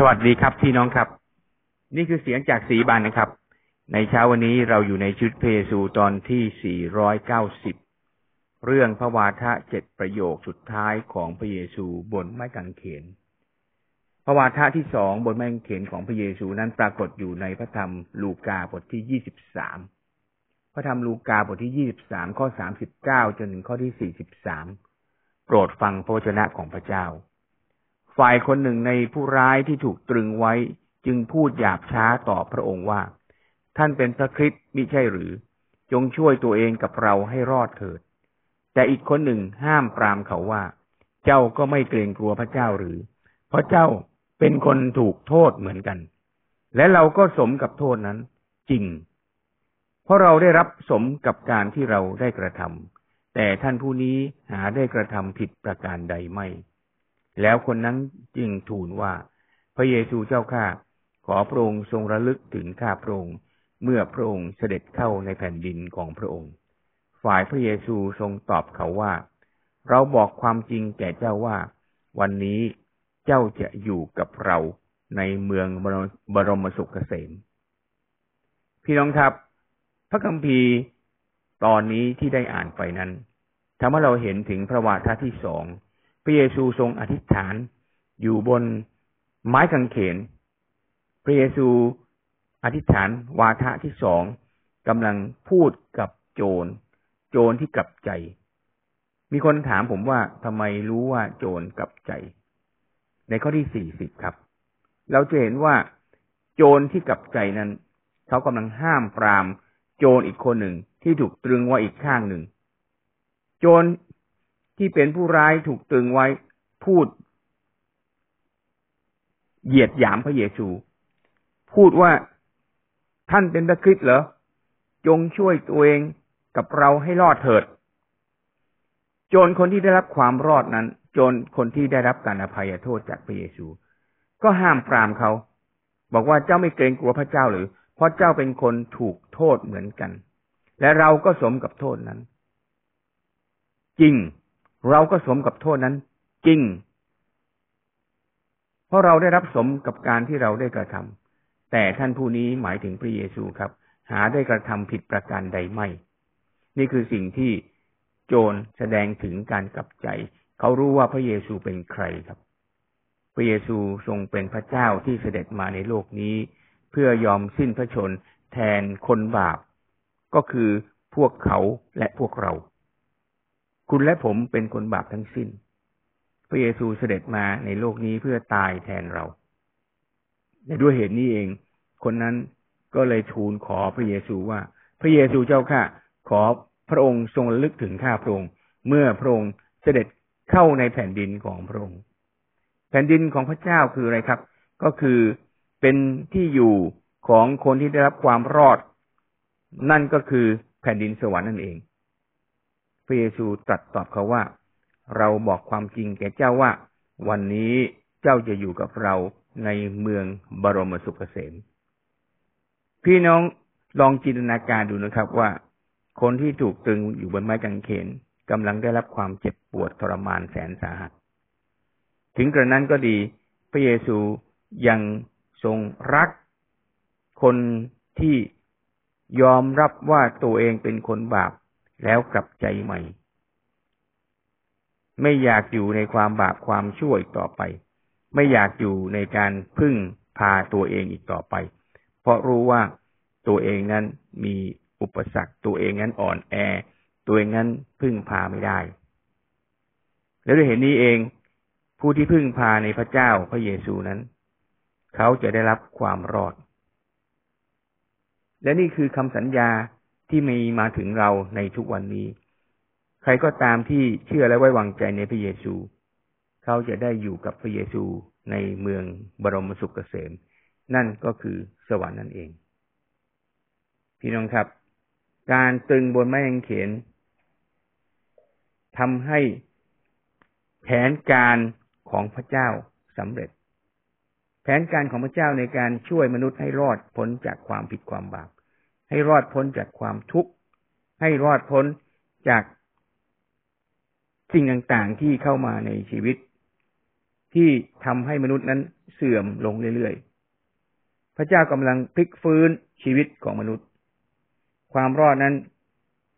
สวัสดีครับพี่น้องครับ นี่คือเสียงจากสีบานนะครับ ในเช้าวันนี้เราอยู่ในชุดเพสูตอนที่ 490 เรื่องพระวาทะเจ็ดประโยคสุดท้ายของพระเยซูบนไม้กางเขนพระวาทะที่สองบนไม้กางเขนของพระเยซูนั้นปรากฏอยู่ในพระธรรมลูกาบทที่ 23 พระธรรมลูกาบทที่ 23 ข้อ 39 จนถึงข้อที่ 43 โปรดฟังพระวจนะของพระเจ้า ฝ่ายคนหนึ่งในผู้ร้ายที่ถูกตรึงไว้ จึงพูดหยาบช้าต่อพระองค์ว่า ท่านเป็นพระคริสต์มิใช่หรือ จงช่วยตัวเองกับเราให้รอดเถิด แต่อีกคนหนึ่งห้ามปรามเขาว่า เจ้าก็ไม่เกรงกลัวพระเจ้าหรือ เพราะเจ้าเป็นคนถูกโทษเหมือนกัน และเราก็สมกับโทษนั้น จริง เพราะเราได้รับสมกับการที่เราได้กระทำแต่ท่านผู้นี้หาได้กระทำผิดประการใดไม่ แล้วคนนั้นจึงทูลว่า พระเยซูเจ้าข้าขอพระองค์ทรงระลึกถึงข้าพระองค์เมื่อพระองค์เสด็จเข้าในแผ่นดินของพระองค์ ฝ่ายพระเยซูทรงตอบเขาว่า เราบอกความจริงแก่เจ้าว่า วันนี้เจ้าจะอยู่กับเราในเมืองบรมสุขเกษม พี่น้องครับ พระคัมภีร์ตอนนี้ที่ได้อ่านไปนั้นทำให้เราเห็นถึงพระวาทที่สอง ระเยซูทรงอธิษฐานอยู่บนไม้กางเขน พระเยซูอธิษฐานวาทะที่สองกำลังพูดกับโจร โจรที่กลับใจ มีคนถามผมว่าทำไมรู้ว่าโจรกลับใจ ในข้อที่สี่สิบครับ เราจะเห็นว่าโจรที่กลับใจนั้นเขากำลังห้ามปราม โจรอีกคนหนึ่งที่ถูกตรึงไว้อีกข้างหนึ่ง โจร ที่เป็นผู้ร้ายถูกตึงไว้พูด เหยียดหยามพระเยซู พูดว่าท่านเป็นพระคริสต์เหรอ จงช่วยตัวเองกับเราให้รอดเถิด โจรคนที่ได้รับความรอดนั้น โจรคนที่ได้รับการอภัยโทษจากพระเยซู ก็ห้ามปรามเขา บอกว่าเจ้าไม่เกรงกลัวพระเจ้าหรือ เพราะเจ้าเป็นคนถูกโทษเหมือนกัน และเราก็สมกับโทษนั้น จริง เราก็สมกับโทษนั้นจริง เพราะเราได้รับสมกับการที่เราได้กระทำแต่ท่านผู้นี้หมายถึงพระเยซูครับ หาได้กระทำผิดประการใดไม่ นี่คือสิ่งที่โจรแสดงถึงการกลับใจ เขารู้ว่าพระเยซูเป็นใครครับ พระเยซูทรงเป็นพระเจ้าที่เสด็จมาในโลกนี้ เพื่อยอมสิ้นพระชนแทนคนบาป ก็คือพวกเขาและพวกเรา คุณและผมเป็นคนบาปทั้งสิ้น พระเยซูเสด็จมาในโลกนี้เพื่อตายแทนเราและด้วยเหตุนี้เอง คนนั้นก็เลยทูลขอพระเยซูว่า พระเยซูเจ้าข้าขอพระองค์ทรงลึกถึงข้าพระองค์ เมื่อพระองค์เสด็จเข้าในแผ่นดินของพระองค์ แผ่นดินของพระเจ้าคืออะไรครับ ก็คือเป็นที่อยู่ของคนที่ได้รับความรอด นั่นก็คือแผ่นดินสวรรค์นั่นเอง พระเยซูตรัสตอบเขาว่า เราบอกความจริงแก่เจ้าว่า วันนี้เจ้าจะอยู่กับเราในเมืองบรมสุขเกษมพี่น้องลองจินตนาการดูนะครับว่า คนที่ถูกตึงอยู่บนไม้กางเขนกำลังได้รับความเจ็บปวดทรมานแสนสาหัส ถึงกระนั้นก็ดี พระเยซูยังทรงรัก คนที่ยอมรับว่าตัวเองเป็นคนบาป แล้วกลับใจใหม่ ไม่อยากอยู่ในความบาปความชั่วอีกต่อไป ไม่อยากอยู่ในการพึ่งพาตัวเองอีกต่อไป เพราะรู้ว่าตัวเองนั้นมีอุปสรรคตัวเองนั้นอ่อนแอ ตัวเองนั้นพึ่งพาไม่ได้ แล้วด้วยเหตุนี้เองผู้ที่พึ่งพาในพระเจ้าพระเยซูนั้น เขาจะได้รับความรอด และนี่คือคำสัญญา ที่มีมาถึงเราในทุกวันนี้ ใครก็ตามที่เชื่อและไว้วางใจในพระเยซู เขาจะได้อยู่กับพระเยซูในเมืองบรมสุขเกษม นั่นก็คือสวรรค์นั่นเอง พี่น้องครับ การตึงบนไม้กางเขนทำให้แผนการของพระเจ้าสำเร็จ แผนการของพระเจ้าในการช่วยมนุษย์ให้รอดพ้นจากความผิดความบาป ให้รอดพ้นจากความทุกข์ ให้รอดพ้นจากสิ่งต่างๆที่เข้ามาในชีวิต ที่ทำให้มนุษย์นั้นเสื่อมลงเรื่อยๆ พระเจ้ากำลังพลิกฟื้นชีวิตของมนุษย์ ความรอดนั้น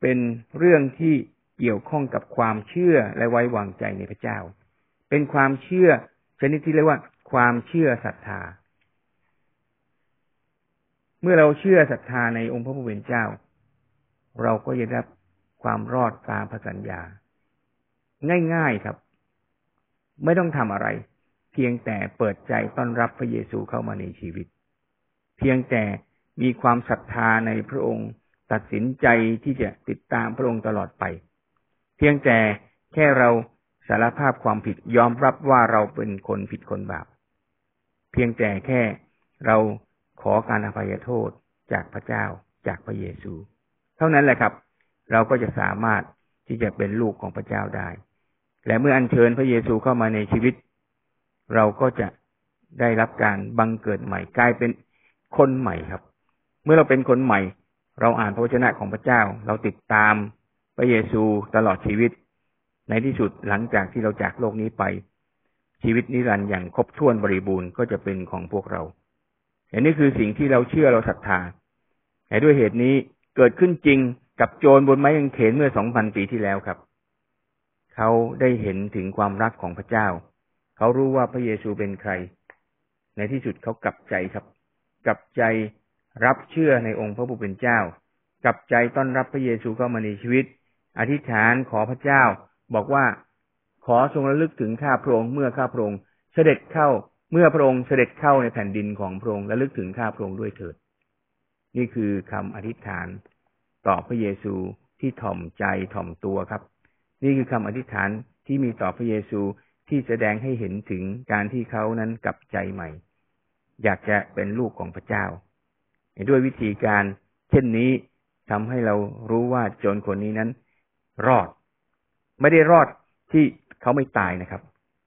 เป็นเรื่องที่เกี่ยวข้องกับความเชื่อและไว้วางใจในพระเจ้า เป็นความเชื่อชนิดที่เรียกว่า ความเชื่อศรัทธา เมื่อเราเชื่อศรัทธาในองค์พระผู้เป็นเจ้า เราก็จะได้รับความรอดตามพระสัญญา ง่ายๆครับ ไม่ต้องทำอะไร เพียงแต่เปิดใจต้อนรับพระเยซูเข้ามาในชีวิต เพียงแต่มีความศรัทธาในพระองค์ตัดสินใจที่จะติดตามพระองค์ตลอดไป เพียงแต่แค่เราสารภาพความผิดยอมรับว่าเราเป็นคนผิดคนบาป เพียงแต่แค่เรา ขอการอภัยโทษจากพระเจ้าจากพระเยซู เท่านั้นแหละครับ เราก็จะสามารถที่จะเป็นลูกของพระเจ้าได้ และเมื่ออัญเชิญพระเยซูเข้ามาในชีวิต เราก็จะได้รับการบังเกิดใหม่กลายเป็นคนใหม่ครับ เมื่อเราเป็นคนใหม่ เราอ่านพระวจนะของพระเจ้า เราติดตามพระเยซูตลอดชีวิต ในที่สุดหลังจากที่เราจากโลกนี้ไป ชีวิตนิรันดร์อย่างครบถ้วนบริบูรณ์ก็จะเป็นของพวกเรา อันนี้คือสิ่งที่เราเชื่อเราศรัทธาแต่ด้วยเหตุนี้เกิดขึ้นจริงกับโจรบนไม้กางเขนเมื่อสองพันปีที่แล้วครับ เขาได้เห็นถึงความรักของพระเจ้า เขารู้ว่าพระเยซูเป็นใคร ในที่สุดเขากลับใจครับ กลับใจรับเชื่อในองค์พระผู้เป็นเจ้า กลับใจต้อนรับพระเยซูเข้ามาในชีวิต อธิษฐานขอพระเจ้า บอกว่าขอทรงระลึกถึงข้าพระองค์เมื่อข้าพระองค์เสด็จเข้า เมื่อพระองค์เสด็จเข้าในแผ่นดินของพระองค์ระลึกถึงข้าพระองค์ด้วยเถิด นี่คือคำอธิษฐานต่อพระเยซูที่ถ่อมใจถ่อมตัวครับ นี่คือคำอธิษฐานที่มีต่อพระเยซูที่แสดงให้เห็นถึงการที่เขานั้นกลับใจใหม่ อยากจะเป็นลูกของพระเจ้า ด้วยวิธีการเช่นนี้ทำให้เรารู้ว่าโจรคนนี้นั้น รอด ไม่ได้รอดที่เขาไม่ตายนะครับ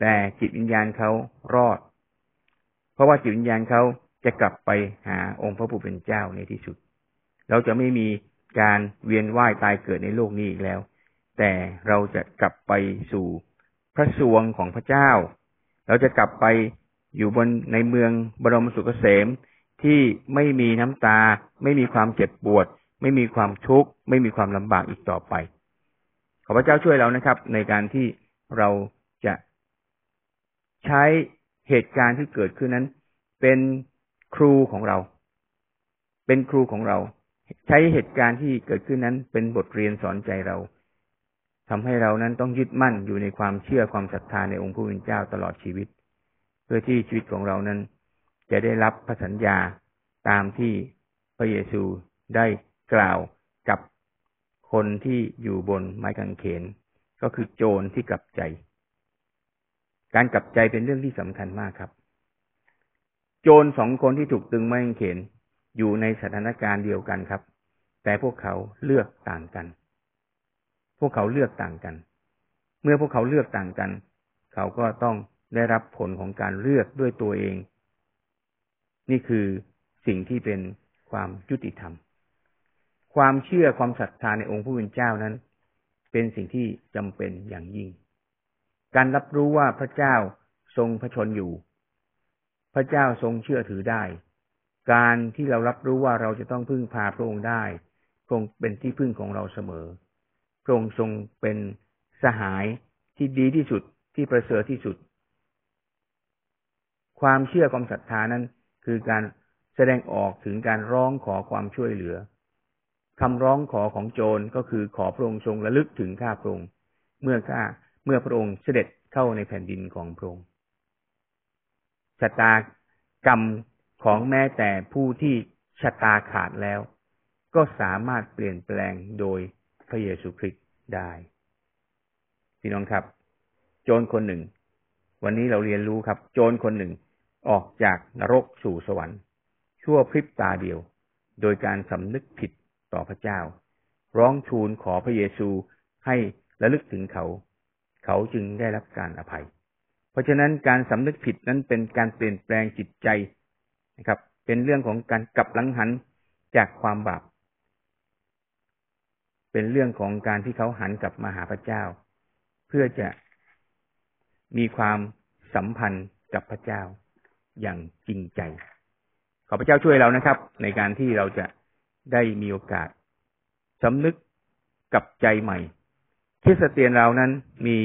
แต่จิตวิญญาณเขารอด เพราะว่าจิตวิญญาณเขาจะกลับไปหาองค์พระผู้เป็นเจ้าในที่สุด เราจะไม่มีการเวียนว่ายตายเกิดในโลกนี้อีกแล้ว แต่เราจะกลับไปสู่พระสวงของพระเจ้า เราจะกลับไปอยู่บนในเมืองบรมสุขเกษมที่ไม่มีน้ำตา ไม่มีความเจ็บปวด ไม่มีความทุกข์ไม่มีความลำบากอีกต่อไป ขอพระเจ้าช่วยเรานะครับ ในการที่เราจะใช้ เหตุการณ์ที่เกิดขึ้นนั้น เป็นครูของเรา เป็นครูของเรา ใช้เหตุการณ์ที่เกิดขึ้นนั้น เป็นบทเรียนสอนใจเราทำให้เรานั้นต้องยึดมั่นอยู่ในความเชื่อความศรัทธาในองค์พระผู้เป็นเจ้าตลอดชีวิต เพื่อที่ชีวิตของเรานั้น จะได้รับพระสัญญาตามที่พระเยซูได้กล่าวกับคนที่อยู่บนไม้กางเขน ก็คือโจรที่กลับใจ การกลับใจเป็นเรื่องที่สำคัญมากครับ โจรสองคนที่ถูกตึงไม้กางเขนอยู่ในสถานการณ์เดียวกันครับ แต่พวกเขาเลือกต่างกัน พวกเขาเลือกต่างกัน เมื่อพวกเขาเลือกต่างกัน เขาก็ต้องได้รับผลของการเลือกด้วยตัวเอง นี่คือสิ่งที่เป็นความยุติธรรม ความเชื่อความศรัทธาในองค์ผู้เป็นเจ้านั้น เป็นสิ่งที่จำเป็นอย่างยิ่ง การรับรู้ว่าพระเจ้าทรงพระชนอยู่ พระเจ้าทรงเชื่อถือได้ การที่เรารับรู้ว่าเราจะต้องพึ่งพาพระองค์ได้พระองค์เป็นที่พึ่งของเราเสมอ พระองค์ทรงเป็นสหายที่ดีที่สุดที่ประเสริฐที่สุด ความเชื่อความศรัทธานั้น คือการแสดงออกถึงการร้องขอความช่วยเหลือคำร้องขอของโจรก็คือขอพระองค์ทรงระลึกถึงข้าพระองค์ เมื่อข้า เมื่อพระองค์เสด็จเข้าในแผ่นดินของพระองค์ชะตากรรมของแม้แต่ผู้ที่ชะตาขาดแล้ว ก็สามารถเปลี่ยนแปลงโดยพระเยซูคริสต์ได้พี่น้องครับ โจรคนหนึ่ง วันนี้เราเรียนรู้ครับ โจรคนหนึ่งออกจากนรกสู่สวรรค์ ชั่วพริบตาเดียว โดยการสำนึกผิดต่อพระเจ้า ร้องทูลขอพระเยซูให้ระลึกถึงเขา เขาจึงได้รับการอภัย เพราะฉะนั้นการสำนึกผิดนั้นเป็นการเปลี่ยนแปลงจิตใจนะครับ เป็นเรื่องของการกลับหลังหันจากความบาป เป็นเรื่องของการที่เขาหันกลับมาหาพระเจ้า เพื่อจะมีความสัมพันธ์กับพระเจ้าอย่างจริงใจ ขอพระเจ้าช่วยเรานะครับ ในการที่เราจะได้มีโอกาสสำนึกกับใจใหม่ คริสเตียนเรานั้นมี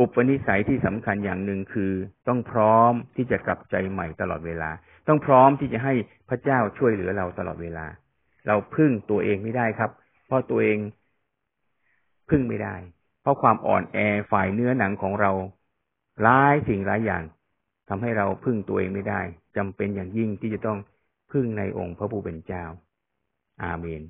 อุปนิสัยที่สำคัญอย่างหนึ่งคือต้องพร้อมที่จะกลับใจใหม่ตลอดเวลา ต้องพร้อมที่จะให้พระเจ้าช่วยเหลือเราตลอดเวลา เราพึ่งตัวเองไม่ได้ครับ เพราะตัวเองพึ่งไม่ได้ เพราะความอ่อนแอฝ่ายเนื้อหนังของเราร้ายสิ่งหลายอย่างทำให้เราพึ่งตัวเองไม่ได้จำเป็นอย่างยิ่งที่จะต้องพึ่งในองค์พระผู้เป็นเจ้า อาเมน